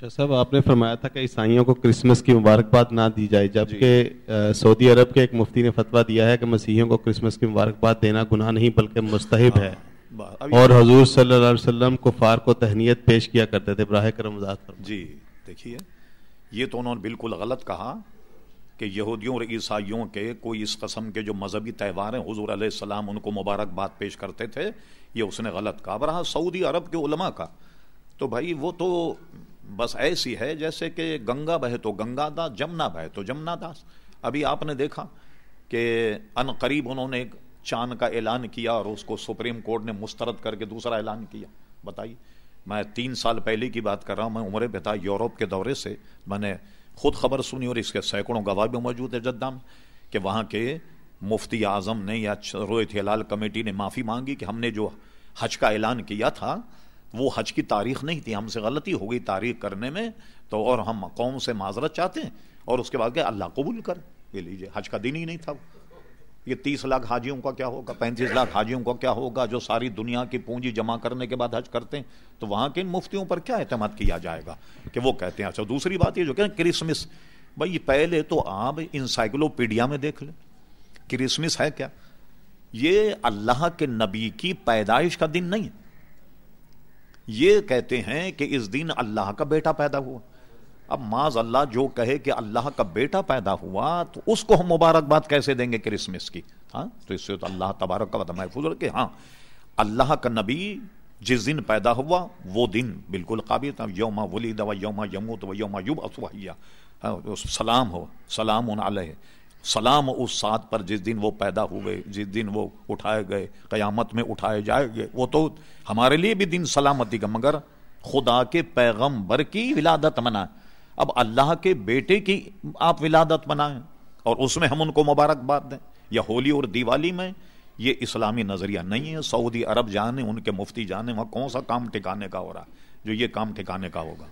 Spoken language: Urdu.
شاہ صاحب آپ نے فرمایا تھا کہ عیسائیوں کو کرسمس کی مبارکباد نہ دی جائے جبکہ سعودی عرب کے ایک مفتی نے فتویٰ دیا ہے کہ مسیحیوں کو کرسمس کی مبارکباد دینا گناہ نہیں بلکہ مستحب ہے۔ اور حضور صلی اللہ علیہ وسلم کفار کو تہنیت پیش کیا کرتے تھے براہ کرم وضاحت جی دیکھیے یہ تو انہوں نے بالکل غلط کہا کہ یہودیوں اور عیسائیوں کے کوئی اس قسم کے جو مذہبی تہوار ہیں حضور علیہ السلام ان کو مبارکباد پیش کرتے تھے یہ اس نے غلط کہا۔ رہا سعودی عرب کے علماء کا تو بھائی وہ تو بس ایسی ہے جیسے کہ گنگا بہے تو گنگا داس جمنا بہے تو جمنا داس ابھی آپ نے دیکھا کہ ان قریب انہوں نے چاند کا اعلان کیا اور اس کو سپریم کورٹ نے مسترد کر کے دوسرا اعلان کیا۔ بتائیے، میں تین سال پہلے کی بات کر رہا ہوں، میں عمر پہ تھا یورپ کے دورے سے۔ میں نے خود خبر سنی اور اس کے سینکڑوں گواہ بھی موجود ہے جدہ میں کہ وہاں کے مفتی اعظم نے یا رویت ہلال کمیٹی نے معافی مانگی کہ ہم نے جو حج کا اعلان کیا تھا وہ حج کی تاریخ نہیں تھی، ہم سے غلطی ہو گئی تاریخ کرنے میں، تو اور ہم قوم سے معذرت چاہتے ہیں۔ اور اس کے بعد کہ اللہ قبول کر۔ یہ لیجیے حج کا دن ہی نہیں تھا۔ یہ تیس لاکھ حاجیوں کا کیا ہوگا؟ پینتیس لاکھ حاجیوں کا کیا ہوگا جو ساری دنیا کی پونجی جمع کرنے کے بعد حج کرتے ہیں؟ تو وہاں کے ان مفتیوں پر کیا اعتماد کیا جائے گا؟ کہ وہ کہتے ہیں اچھا دوسری بات یہ جو کہ کرسمس۔ بھائی پہلے تو آپ انسائکلوپیڈیا میں دیکھ لیں۔ کرسمس ہے کیا؟ یہ اللہ کے نبی کی پیدائش کا دن نہیں یہ کہتے ہیں کہ اس دن اللہ کا بیٹا پیدا ہوا۔ اب معاذ اللہ جو کہے کہ اللہ کا بیٹا پیدا ہوا تو اس کو ہم مبارکباد کیسے دیں گے کرسمس کی؟ ہاں تو اس سے تو اللہ تبارک کا محفوظ کہ ہاں اللہ کا نبی جس دن پیدا ہوا وہ دن بالکل قابل تھا۔ یوم ولید و یوم یموت و یوم یوب ہاں، اسوحیہ سلام ہو، سلام علیہ۔ سلام اس ساتھ پر جس دن وہ پیدا ہوئے، جس دن وہ اٹھائے گئے، قیامت میں اٹھائے جائے گے وہ تو ہمارے لیے بھی دن سلامتی کا، مگر خدا کے پیغمبر کی ولادت منائیں اب اللہ کے بیٹے کی آپ ولادت منائیں اور اس میں ہم ان کو مبارکباد دیں۔ یا ہولی اور دیوالی میں یہ اسلامی نظریہ نہیں ہے، سعودی عرب جانے، ان کے مفتی جانے، وہاں کون سا کام ٹھکانے کا ہو رہا ہے؟ جو یہ کام ٹھکانے کا ہوگا۔